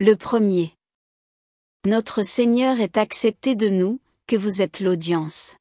Le premier. Notre Seigneur est accepté de nous, que vous êtes l'audience.